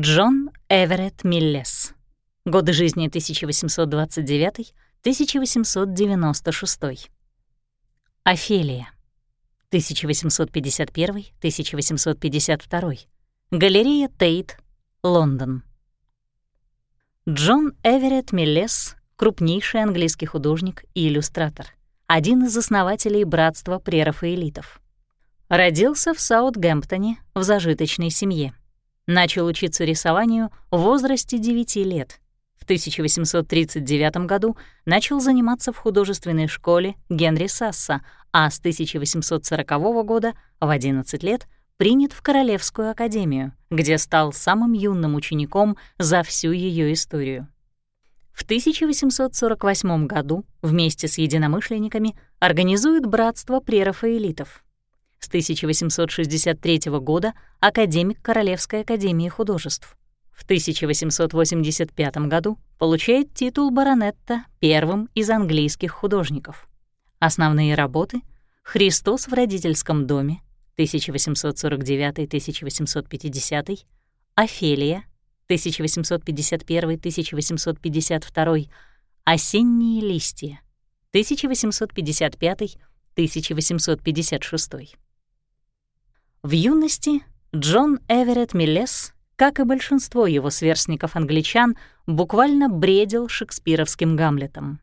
Джон Эверетт Миллес. Годы жизни 1829-1896. Офелия. 1851-1852. Галерея Тейт, Лондон. Джон Эверетт Миллес — крупнейший английский художник и иллюстратор, один из основателей братства прерафаэлитов. Родился в Саутгемптоне в зажиточной семье. Начал учиться рисованию в возрасте 9 лет. В 1839 году начал заниматься в художественной школе Генри Сасса, а с 1840 года в 11 лет принят в Королевскую академию, где стал самым юным учеником за всю ее историю. В 1848 году вместе с единомышленниками организует братство прерафаэлитов — с 1863 года академик Королевской академии художеств. В 1885 году получает титул баронетта первым из английских художников. Основные работы «Христос в родительском доме» 1849-1850, «Офелия» 1851-1852, «Осенние листья» 1855-1856. В юности Джон Эверетт Миллес, как и большинство его сверстников-англичан, буквально бредил шекспировским Гамлетом.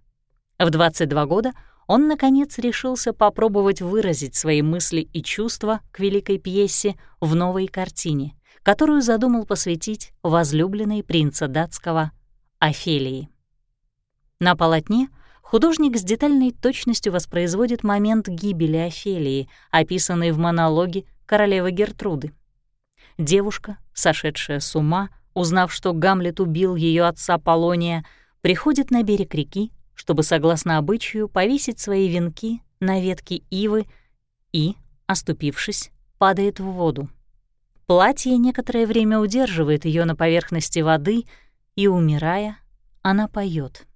В 22 года он, наконец, решился попробовать выразить свои мысли и чувства к великой пьесе в новой картине, которую задумал посвятить возлюбленной принца датского Офелии. На полотне художник с детальной точностью воспроизводит момент гибели Офелии, описанный в монологе королевы Гертруды. Девушка, сошедшая с ума, узнав, что Гамлет убил ее отца Полония, приходит на берег реки, чтобы, согласно обычаю, повесить свои венки на ветке ивы и, оступившись, падает в воду. Платье некоторое время удерживает ее на поверхности воды, и, умирая, она поет.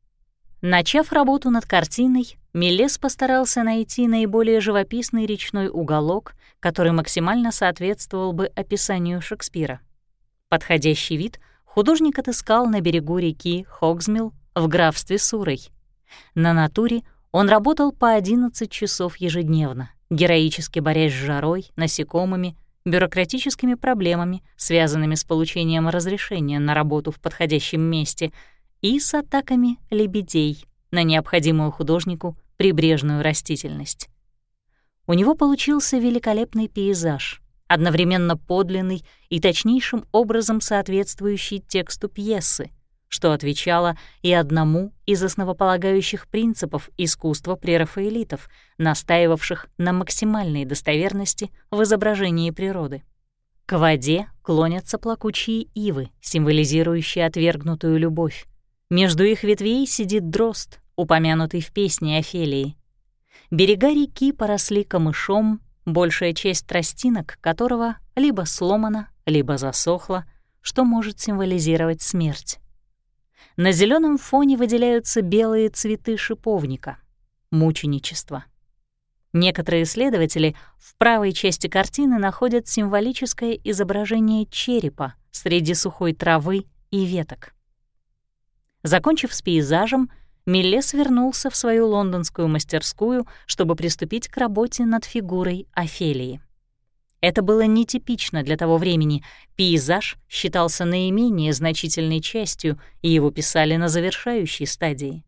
Начав работу над картиной, Мелес постарался найти наиболее живописный речной уголок, который максимально соответствовал бы описанию Шекспира. Подходящий вид художник отыскал на берегу реки Хогсмилл в графстве Сурой. На натуре он работал по 11 часов ежедневно, героически борясь с жарой, насекомыми, бюрократическими проблемами, связанными с получением разрешения на работу в подходящем месте — и с атаками лебедей на необходимую художнику прибрежную растительность. У него получился великолепный пейзаж, одновременно подлинный и точнейшим образом соответствующий тексту пьесы, что отвечало и одному из основополагающих принципов искусства прерафаэлитов, настаивавших на максимальной достоверности в изображении природы. К воде клонятся плакучие ивы, символизирующие отвергнутую любовь. Между их ветвей сидит дрозд, упомянутый в песне Офелии. Берега реки поросли камышом, большая часть тростинок которого либо сломана, либо засохла, что может символизировать смерть. На зеленом фоне выделяются белые цветы шиповника — мученичество. Некоторые исследователи в правой части картины находят символическое изображение черепа среди сухой травы и веток. Закончив с пейзажем, Миллес вернулся в свою лондонскую мастерскую, чтобы приступить к работе над фигурой Офелии. Это было нетипично для того времени. Пейзаж считался наименее значительной частью, и его писали на завершающей стадии.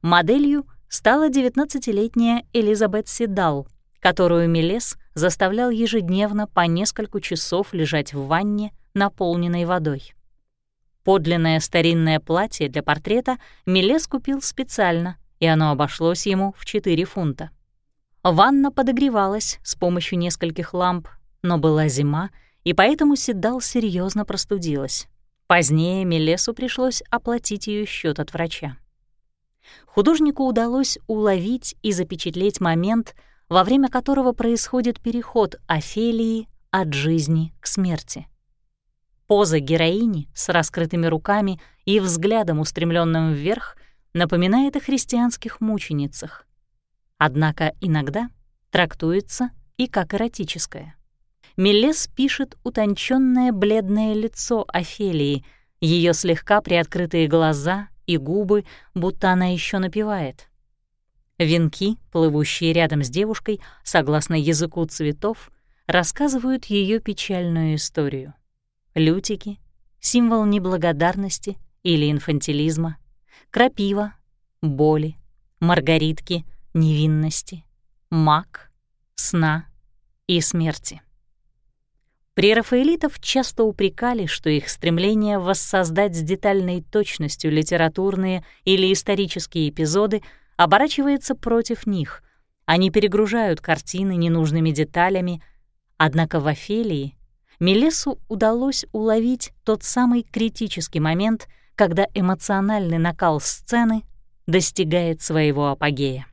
Моделью стала 19-летняя Элизабет Сидал, которую Мелес заставлял ежедневно по несколько часов лежать в ванне, наполненной водой. Подлинное старинное платье для портрета Милес купил специально, и оно обошлось ему в 4 фунта. Ванна подогревалась с помощью нескольких ламп, но была зима, и поэтому Седал серьезно простудилась. Позднее Милесу пришлось оплатить ее счет от врача. Художнику удалось уловить и запечатлеть момент, во время которого происходит переход Офелии от жизни к смерти. Поза героини с раскрытыми руками и взглядом, устремленным вверх, напоминает о христианских мученицах. Однако иногда трактуется и как эротическое. Мелес пишет утонченное бледное лицо Офелии, ее слегка приоткрытые глаза и губы, будто она еще напевает. Венки, плывущие рядом с девушкой, согласно языку цветов, рассказывают ее печальную историю. Лютики — символ неблагодарности или инфантилизма, крапива — боли, маргаритки — невинности, мак — сна и смерти. Прерафаэлитов часто упрекали, что их стремление воссоздать с детальной точностью литературные или исторические эпизоды оборачивается против них. Они перегружают картины ненужными деталями, однако в Офелии Мелесу удалось уловить тот самый критический момент, когда эмоциональный накал сцены достигает своего апогея.